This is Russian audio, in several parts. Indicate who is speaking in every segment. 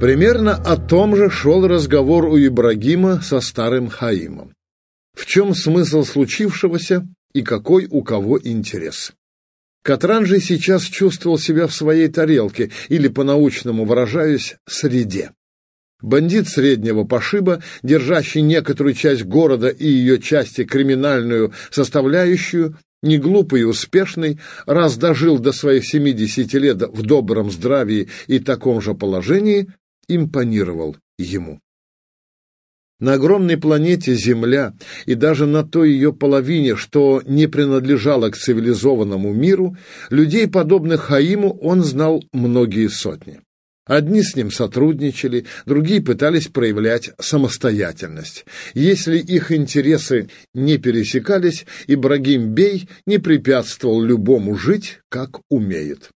Speaker 1: Примерно о том же шел разговор у Ибрагима со старым Хаимом. В чем смысл случившегося и какой у кого интерес? Катран же сейчас чувствовал себя в своей тарелке, или, по-научному выражаясь, среде. Бандит среднего пошиба, держащий некоторую часть города и ее части криминальную составляющую, не глупый и успешный, раз дожил до своих 70 лет в добром здравии и таком же положении, импонировал ему. На огромной планете Земля и даже на той ее половине, что не принадлежала к цивилизованному миру, людей, подобных Хаиму, он знал многие сотни. Одни с ним сотрудничали, другие пытались проявлять самостоятельность. Если их интересы не пересекались, Ибрагим Бей не препятствовал любому жить, как умеет.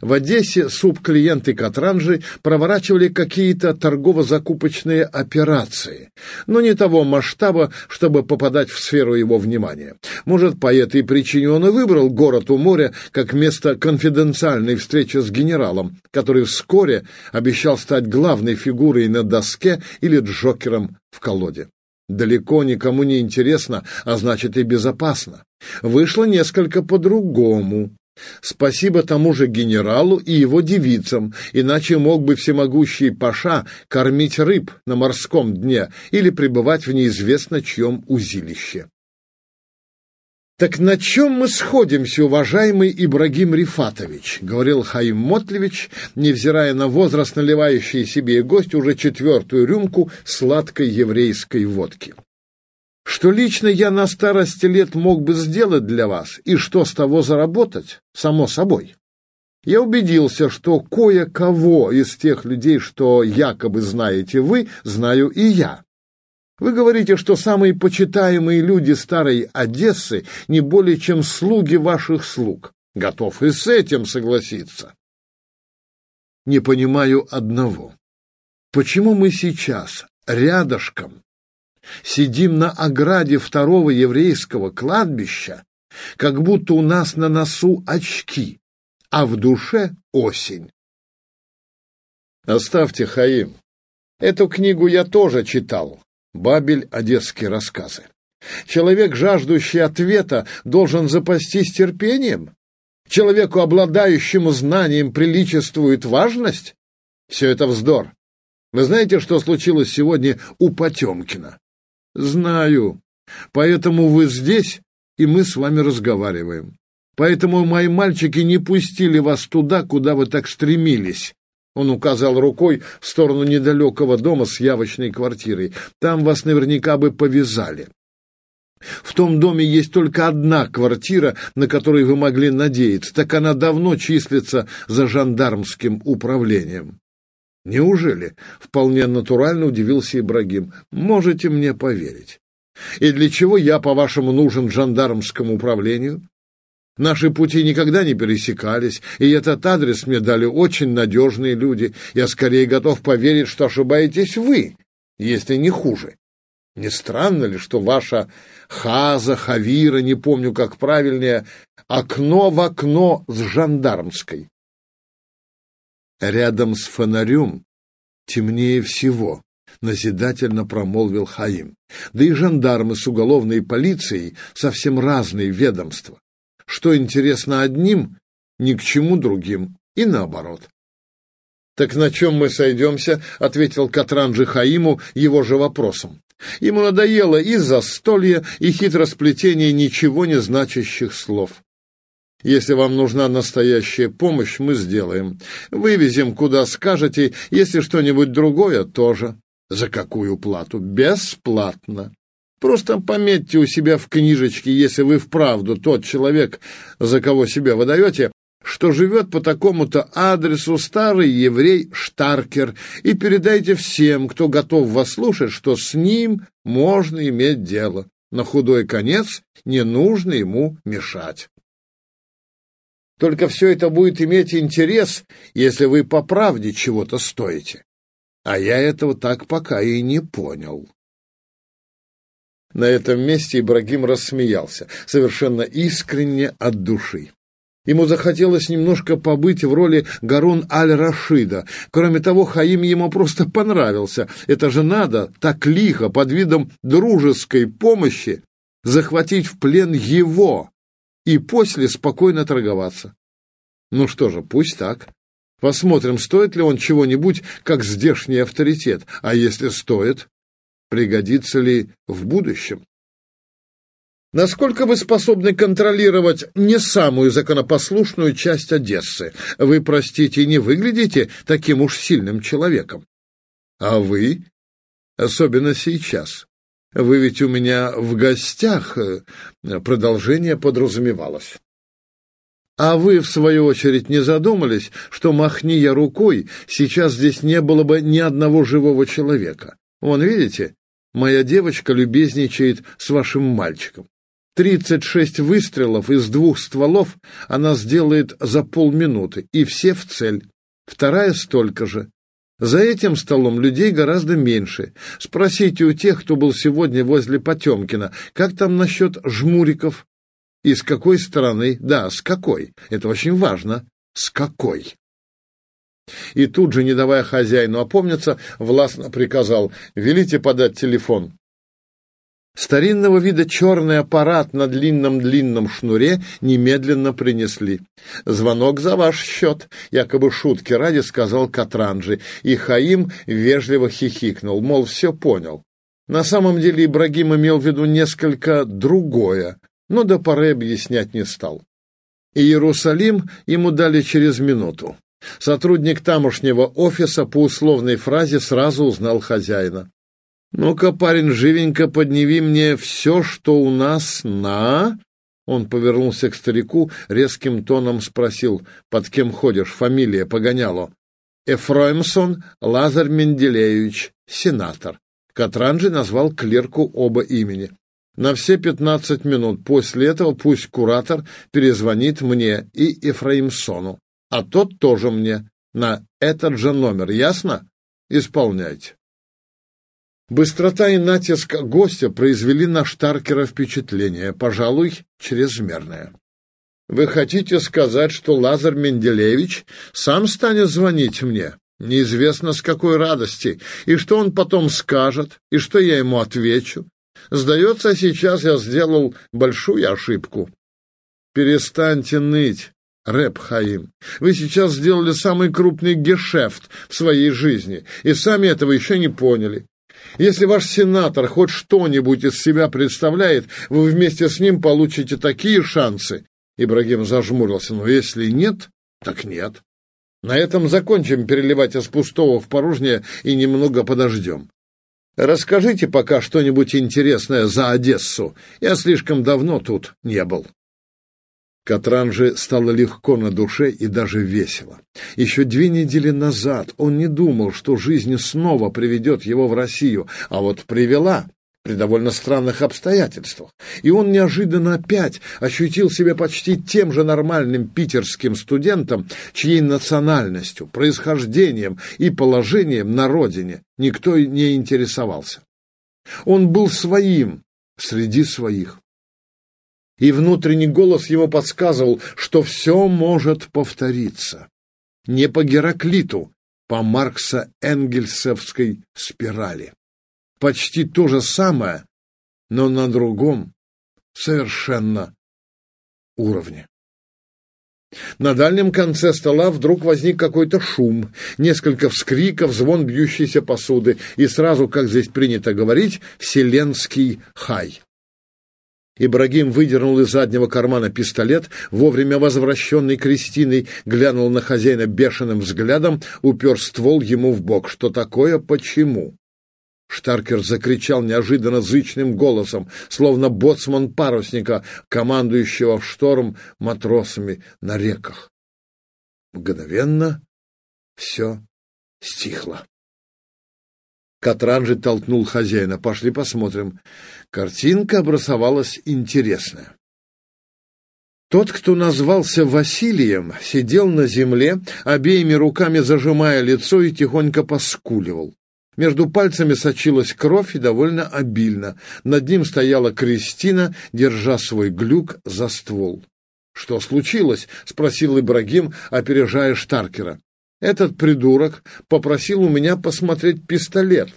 Speaker 1: В Одессе субклиенты Катранжи проворачивали какие-то торгово-закупочные операции, но не того масштаба, чтобы попадать в сферу его внимания. Может, по этой причине он и выбрал город у моря как место конфиденциальной встречи с генералом, который вскоре обещал стать главной фигурой на доске или джокером в колоде. Далеко никому не интересно, а значит и безопасно. Вышло несколько по-другому. Спасибо тому же генералу и его девицам, иначе мог бы всемогущий Паша кормить рыб на морском дне или пребывать в неизвестно чьем узилище. «Так на чем мы сходимся, уважаемый Ибрагим Рифатович?» — говорил Хаим Мотлевич, невзирая на возраст, наливающий себе гость уже четвертую рюмку сладкой еврейской водки что лично я на старости лет мог бы сделать для вас и что с того заработать, само собой. Я убедился, что кое-кого из тех людей, что якобы знаете вы, знаю и я. Вы говорите, что самые почитаемые люди старой Одессы не более чем слуги ваших слуг. Готов и с этим согласиться. Не понимаю одного. Почему мы сейчас рядышком сидим на ограде второго еврейского кладбища, как будто у нас на носу очки, а в душе осень. Оставьте, Хаим. Эту книгу я тоже читал. Бабель «Одесские рассказы». Человек, жаждущий ответа, должен запастись терпением? Человеку, обладающему знанием, приличествует важность? Все это вздор. Вы знаете, что случилось сегодня у Потемкина? Знаю. Поэтому вы здесь, и мы с вами разговариваем. Поэтому мои мальчики не пустили вас туда, куда вы так стремились. Он указал рукой в сторону недалекого дома с явочной квартирой. Там вас наверняка бы повязали. В том доме есть только одна квартира, на которую вы могли надеяться, так она давно числится за жандармским управлением. Неужели? Вполне натурально удивился Ибрагим. Можете мне поверить. И для чего я, по-вашему, нужен жандармскому управлению? Наши пути никогда не пересекались, и этот адрес мне дали очень надежные люди. Я скорее готов поверить, что ошибаетесь вы, если не хуже. Не странно ли, что ваша Хаза, Хавира, не помню, как правильнее, окно в окно с жандармской? Рядом с фонарем темнее всего, назидательно промолвил Хаим. Да и жандармы с уголовной полицией совсем разные ведомства. Что интересно одним, ни к чему другим, и наоборот. «Так на чем мы сойдемся?» — ответил Катранджи Хаиму его же вопросом. Ему надоело и застолье, и хитросплетение ничего не значащих слов. Если вам нужна настоящая помощь, мы сделаем. Вывезем, куда скажете, если что-нибудь другое, тоже. За какую плату? Бесплатно. Просто пометьте у себя в книжечке, если вы вправду тот человек, за кого себя выдаете, что живет по такому-то адресу старый еврей Штаркер, и передайте всем, кто готов вас слушать, что с ним можно иметь дело. На худой конец не нужно ему мешать. Только все это будет иметь интерес, если вы по правде чего-то стоите. А я этого так пока и не понял. На этом месте Ибрагим рассмеялся, совершенно искренне от души. Ему захотелось немножко побыть в роли Гарун Аль-Рашида. Кроме того, Хаим ему просто понравился. Это же надо так лихо, под видом дружеской помощи, захватить в плен его и после спокойно торговаться. Ну что же, пусть так. Посмотрим, стоит ли он чего-нибудь, как здешний авторитет. А если стоит, пригодится ли в будущем? Насколько вы способны контролировать не самую законопослушную часть Одессы? Вы, простите, не выглядите таким уж сильным человеком. А вы? Особенно сейчас. Вы ведь у меня в гостях. Э, продолжение подразумевалось. А вы, в свою очередь, не задумались, что, махни я рукой, сейчас здесь не было бы ни одного живого человека? Вон, видите, моя девочка любезничает с вашим мальчиком. Тридцать шесть выстрелов из двух стволов она сделает за полминуты, и все в цель. Вторая столько же. За этим столом людей гораздо меньше. Спросите у тех, кто был сегодня возле Потемкина, как там насчет жмуриков? И с какой стороны? Да, с какой. Это очень важно. С какой? И тут же, не давая хозяину опомниться, властно приказал «Велите подать телефон». Старинного вида черный аппарат на длинном-длинном шнуре немедленно принесли. «Звонок за ваш счет», — якобы шутки ради сказал Катранжи, и Хаим вежливо хихикнул, мол, все понял. На самом деле Ибрагим имел в виду несколько другое, но до поры объяснять не стал. Иерусалим ему дали через минуту. Сотрудник тамошнего офиса по условной фразе сразу узнал хозяина. «Ну-ка, парень, живенько подними мне все, что у нас на...» Он повернулся к старику, резким тоном спросил, «Под кем ходишь? Фамилия Погоняло?» «Эфроимсон Лазарь Менделеевич, сенатор». Катранжи назвал клерку оба имени. «На все пятнадцать минут. После этого пусть куратор перезвонит мне и Ефраимсону, а тот тоже мне, на этот же номер. Ясно? Исполняйте». Быстрота и натиск гостя произвели на Штаркера впечатление, пожалуй, чрезмерное. «Вы хотите сказать, что Лазарь Менделевич сам станет звонить мне? Неизвестно с какой радости, и что он потом скажет, и что я ему отвечу. Сдается, сейчас я сделал большую ошибку». «Перестаньте ныть, Рэп Хаим. Вы сейчас сделали самый крупный гешефт в своей жизни, и сами этого еще не поняли. Если ваш сенатор хоть что-нибудь из себя представляет, вы вместе с ним получите такие шансы. Ибрагим зажмурился. Но если нет, так нет. На этом закончим переливать из пустого в порожнее и немного подождем. Расскажите пока что-нибудь интересное за Одессу. Я слишком давно тут не был. Катранже стало легко на душе и даже весело. Еще две недели назад он не думал, что жизнь снова приведет его в Россию, а вот привела при довольно странных обстоятельствах. И он неожиданно опять ощутил себя почти тем же нормальным питерским студентом, чьей национальностью, происхождением и положением на родине никто не интересовался. Он был своим среди своих и внутренний голос его подсказывал, что все может повториться. Не по Гераклиту, по Маркса-Энгельсовской спирали. Почти то же самое, но на другом совершенно уровне. На дальнем конце стола вдруг возник какой-то шум, несколько вскриков, звон бьющейся посуды и сразу, как здесь принято говорить, вселенский хай. Ибрагим выдернул из заднего кармана пистолет, вовремя возвращенный Кристиной, глянул на хозяина бешеным взглядом, упер ствол ему в бок. Что такое? Почему? Штаркер закричал неожиданно зычным голосом, словно боцман парусника, командующего в шторм матросами на реках. Мгновенно все стихло. Катранжи толкнул хозяина. «Пошли посмотрим». Картинка обрисовалась интересная. Тот, кто назвался Василием, сидел на земле, обеими руками зажимая лицо и тихонько поскуливал. Между пальцами сочилась кровь и довольно обильно. Над ним стояла Кристина, держа свой глюк за ствол. «Что случилось?» — спросил Ибрагим, опережая Штаркера. «Этот придурок попросил у меня посмотреть пистолет,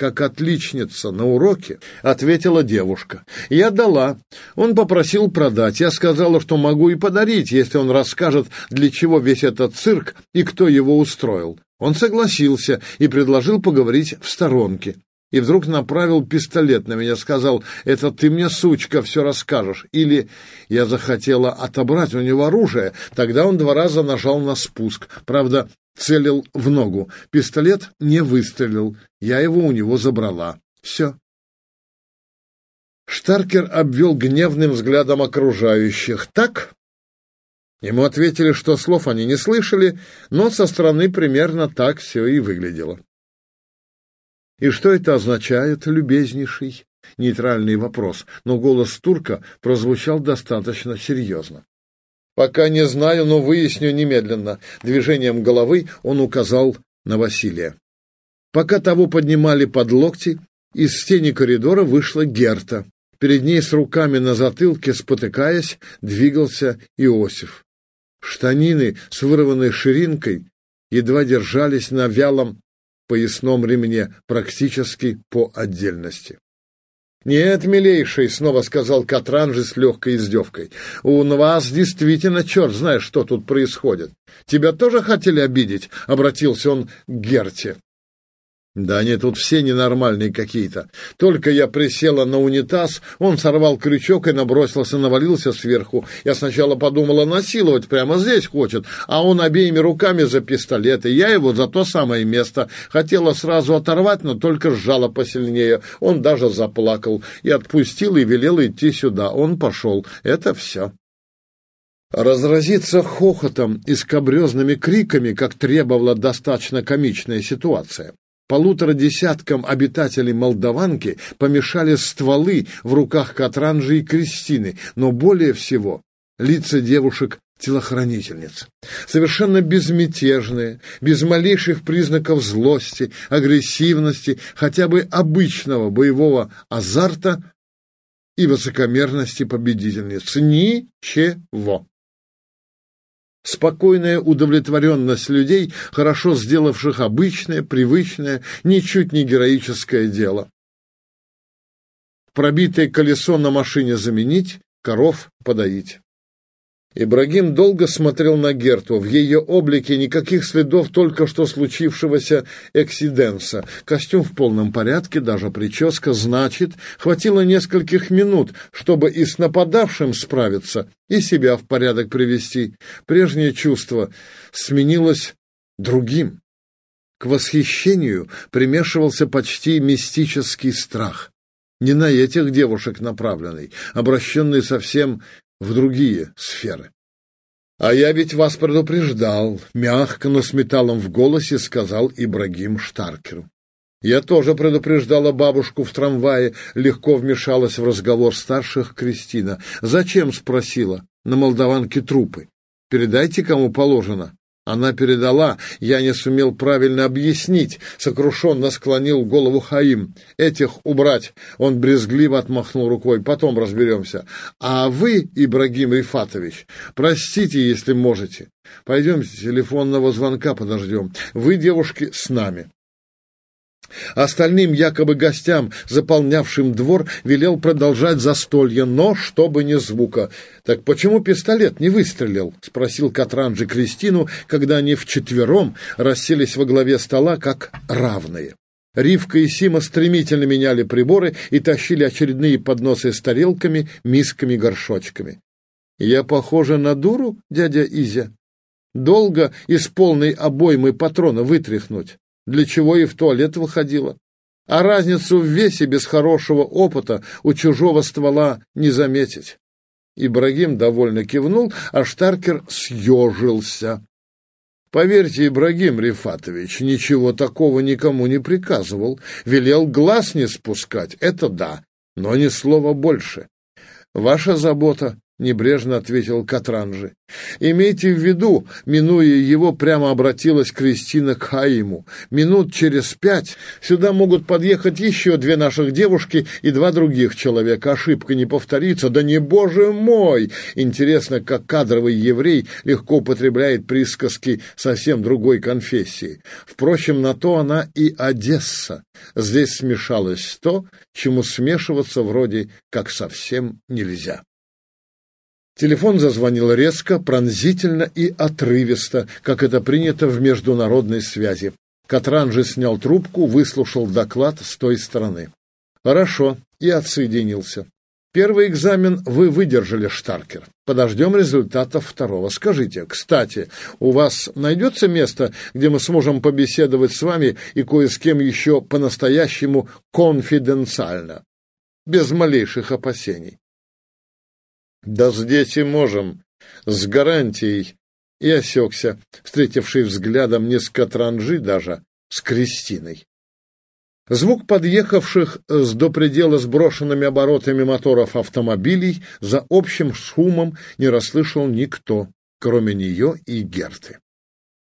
Speaker 1: как отличница на уроке, ответила девушка. Я дала. Он попросил продать. Я сказала, что могу и подарить, если он расскажет, для чего весь этот цирк и кто его устроил. Он согласился и предложил поговорить в сторонке. И вдруг направил пистолет на меня, сказал, «Это ты мне, сучка, все расскажешь». Или я захотела отобрать у него оружие. Тогда он два раза нажал на спуск. Правда, целил в ногу. Пистолет не выстрелил. Я его у него забрала. Все. Штаркер обвел гневным взглядом окружающих. «Так?» Ему ответили, что слов они не слышали, но со стороны примерно так все и выглядело. «И что это означает, любезнейший?» Нейтральный вопрос, но голос турка прозвучал достаточно серьезно. «Пока не знаю, но выясню немедленно». Движением головы он указал на Василия. Пока того поднимали под локти, из тени коридора вышла Герта. Перед ней с руками на затылке, спотыкаясь, двигался Иосиф. Штанины с вырванной ширинкой едва держались на вялом поясном ремне, практически по отдельности. «Нет, милейший», — снова сказал Катранжи с легкой издевкой, — «у вас действительно черт знает, что тут происходит. Тебя тоже хотели обидеть?» — обратился он к Герте. Да они тут все ненормальные какие-то. Только я присела на унитаз, он сорвал крючок и набросился, навалился сверху. Я сначала подумала насиловать, прямо здесь хочет, а он обеими руками за пистолет, и я его за то самое место. Хотела сразу оторвать, но только сжала посильнее. Он даже заплакал и отпустил, и велел идти сюда. Он пошел. Это все. Разразиться хохотом и скобрезными криками, как требовала достаточно комичная ситуация полутора десяткам обитателей Молдаванки помешали стволы в руках Катранжи и Кристины, но более всего лица девушек телохранительниц. Совершенно безмятежные, без малейших признаков злости, агрессивности, хотя бы обычного боевого азарта и высокомерности победительницы. Ничего. Спокойная удовлетворенность людей, хорошо сделавших обычное, привычное, ничуть не героическое дело. Пробитое колесо на машине заменить, коров подоить. Ибрагим долго смотрел на Герту. В ее облике никаких следов только что случившегося эксиденса. Костюм в полном порядке, даже прическа. Значит, хватило нескольких минут, чтобы и с нападавшим справиться, и себя в порядок привести. Прежнее чувство сменилось другим. К восхищению примешивался почти мистический страх. Не на этих девушек направленный, обращенный совсем в другие сферы. «А я ведь вас предупреждал», — мягко, но с металлом в голосе сказал Ибрагим Штаркеру. «Я тоже предупреждала бабушку в трамвае», — легко вмешалась в разговор старших Кристина. «Зачем?» — спросила. «На молдаванке трупы. Передайте, кому положено». Она передала, я не сумел правильно объяснить, сокрушенно склонил голову Хаим. Этих убрать. Он брезгливо отмахнул рукой. Потом разберемся. А вы, Ибрагим Рифатович, простите, если можете. Пойдемте, телефонного звонка подождем. Вы, девушки, с нами. Остальным якобы гостям, заполнявшим двор, велел продолжать застолье, но чтобы не звука. «Так почему пистолет не выстрелил?» — спросил Катранджи Кристину, когда они вчетвером расселись во главе стола как равные. Ривка и Сима стремительно меняли приборы и тащили очередные подносы с тарелками, мисками, горшочками. «Я похожа на дуру, дядя Изя? Долго из полной обоймы патрона вытряхнуть?» Для чего и в туалет выходила. А разницу в весе без хорошего опыта у чужого ствола не заметить. Ибрагим довольно кивнул, а Штаркер съежился. Поверьте, Ибрагим Рифатович ничего такого никому не приказывал. Велел глаз не спускать, это да, но ни слова больше. Ваша забота небрежно ответил Катранжи. Имейте в виду, минуя его, прямо обратилась Кристина к Хаиму. Минут через пять сюда могут подъехать еще две наших девушки и два других человека. Ошибка не повторится. Да не боже мой! Интересно, как кадровый еврей легко употребляет присказки совсем другой конфессии. Впрочем, на то она и Одесса. Здесь смешалось то, чему смешиваться вроде как совсем нельзя. Телефон зазвонил резко, пронзительно и отрывисто, как это принято в международной связи. Катран же снял трубку, выслушал доклад с той стороны. «Хорошо», и отсоединился. «Первый экзамен вы выдержали, Штаркер. Подождем результатов второго. Скажите, кстати, у вас найдется место, где мы сможем побеседовать с вами и кое с кем еще по-настоящему конфиденциально, без малейших опасений?» Да здесь и можем, с гарантией. И осекся, встретивший взглядом не с Катранжи даже, с Кристиной. Звук подъехавших с до предела сброшенными оборотами моторов автомобилей за общим шумом не расслышал никто, кроме нее и Герты.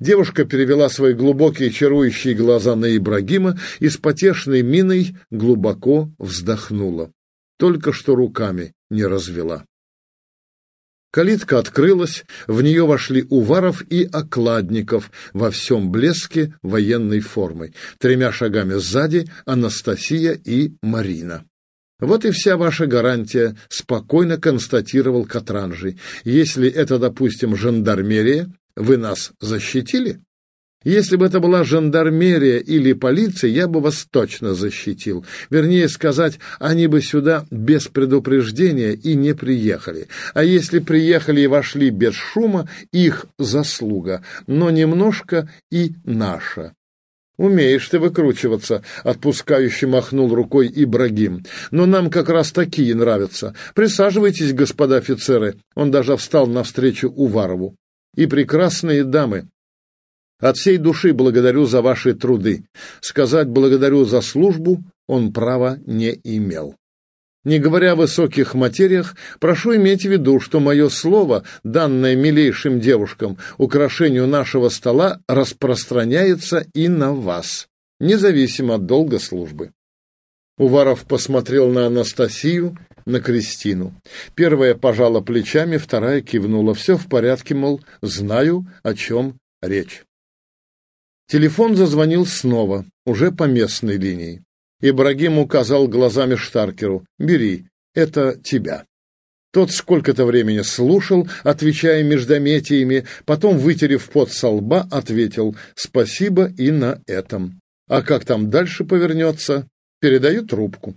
Speaker 1: Девушка перевела свои глубокие чарующие глаза на Ибрагима и с потешной миной глубоко вздохнула. Только что руками не развела. Калитка открылась, в нее вошли Уваров и Окладников во всем блеске военной формы. Тремя шагами сзади Анастасия и Марина. «Вот и вся ваша гарантия», — спокойно констатировал Катранжий. «Если это, допустим, жандармерия, вы нас защитили?» Если бы это была жандармерия или полиция, я бы вас точно защитил. Вернее сказать, они бы сюда без предупреждения и не приехали. А если приехали и вошли без шума, их заслуга, но немножко и наша. «Умеешь ты выкручиваться», — отпускающе махнул рукой Ибрагим. «Но нам как раз такие нравятся. Присаживайтесь, господа офицеры». Он даже встал навстречу Уварову. «И прекрасные дамы, от всей души благодарю за ваши труды. Сказать благодарю за службу он права не имел. Не говоря о высоких материях, прошу иметь в виду, что мое слово, данное милейшим девушкам, украшению нашего стола, распространяется и на вас, независимо от долга службы. Уваров посмотрел на Анастасию, на Кристину. Первая пожала плечами, вторая кивнула. Все в порядке, мол, знаю, о чем речь. Телефон зазвонил снова, уже по местной линии. Ибрагим указал глазами Штаркеру. «Бери, это тебя». Тот сколько-то времени слушал, отвечая междометиями, потом, вытерев пот со лба, ответил «Спасибо и на этом». А как там дальше повернется, передаю трубку.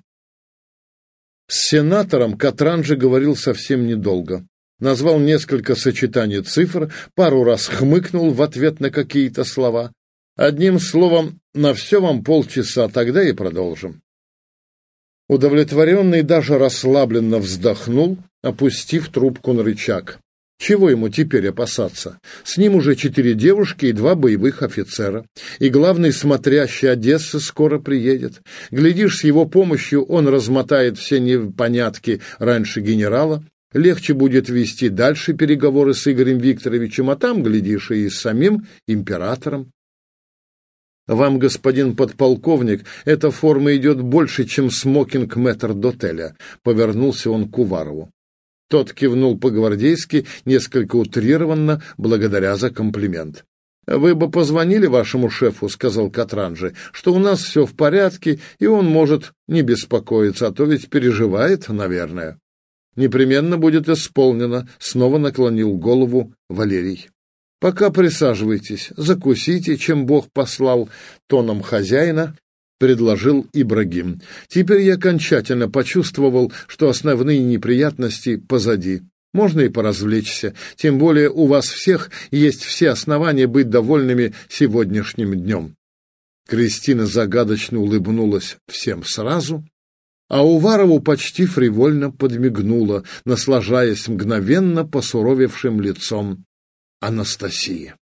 Speaker 1: С сенатором Катранжи говорил совсем недолго. Назвал несколько сочетаний цифр, пару раз хмыкнул в ответ на какие-то слова. Одним словом, на все вам полчаса, тогда и продолжим. Удовлетворенный даже расслабленно вздохнул, опустив трубку на рычаг. Чего ему теперь опасаться? С ним уже четыре девушки и два боевых офицера. И главный смотрящий Одессы скоро приедет. Глядишь, с его помощью он размотает все непонятки раньше генерала. Легче будет вести дальше переговоры с Игорем Викторовичем, а там, глядишь, и с самим императором. Вам, господин подполковник, эта форма идет больше, чем смокинг мэтр-дотеля», — повернулся он к Уварову. Тот кивнул по-гвардейски, несколько утрированно, благодаря за комплимент. «Вы бы позвонили вашему шефу», — сказал Катранжи, — «что у нас все в порядке, и он может не беспокоиться, а то ведь переживает, наверное». «Непременно будет исполнено», — снова наклонил голову Валерий. Пока присаживайтесь, закусите, чем Бог послал, тоном хозяина предложил Ибрагим. Теперь я окончательно почувствовал, что основные неприятности позади. Можно и поразвлечься, тем более у вас всех есть все основания быть довольными сегодняшним днем. Кристина загадочно улыбнулась всем сразу, а Уварову почти фривольно подмигнула, наслаждаясь мгновенно посуровевшим лицом Анастасия.